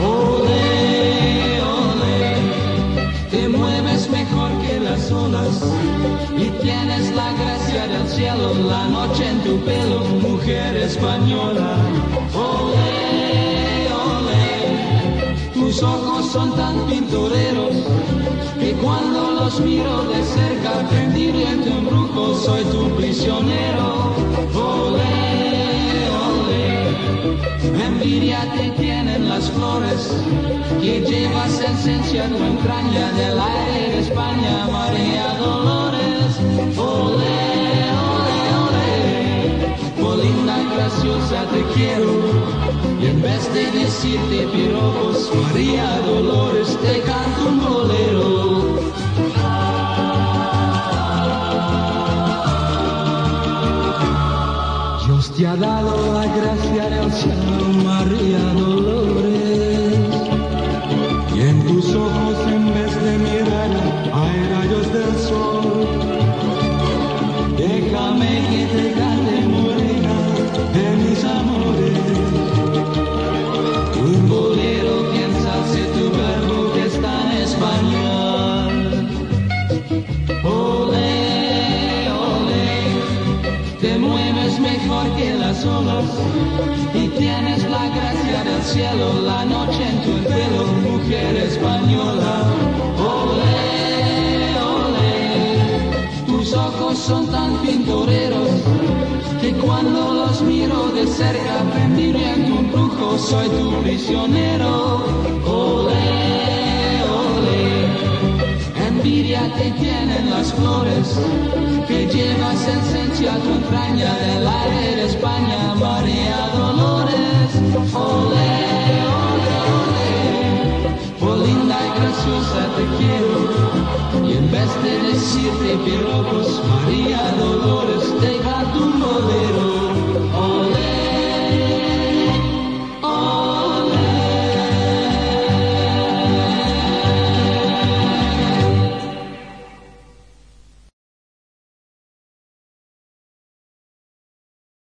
Ole, ole, te mueves mejor que las olas y tienes la gracia del cielo, la noche en tu pelo, mujer española. Ole, ole, tus ojos son tan pintoreros que cuando los miro de cerca, prendido en tu brujo, soy tu prisionero. Envidia te tienen las flores que llevas esencia en tu entraña del aire de España, María Dolores. Ole, ole, ole, oh linda y graciosa te quiero. Y en vez de decirte piropos, María Dios te ha dado la gracia del cielo, María Dolores. Y en tus ojos, en vez de mirar, hay rayos del sol. Déjame que te cante, mejor que las olas y tienes la gracia del cielo, la noche en tu pelo, mujer española. Ole, ole, tus ojos son tan pintoreros que cuando los miro de cerca, prendido en tu embrujo, soy tu prisionero. Ole, envidia te tienen las flores que llevas esencia a tu entraña del aire por linda y graciosa te quiero. Y en vez de decirte piropos, María Dolores,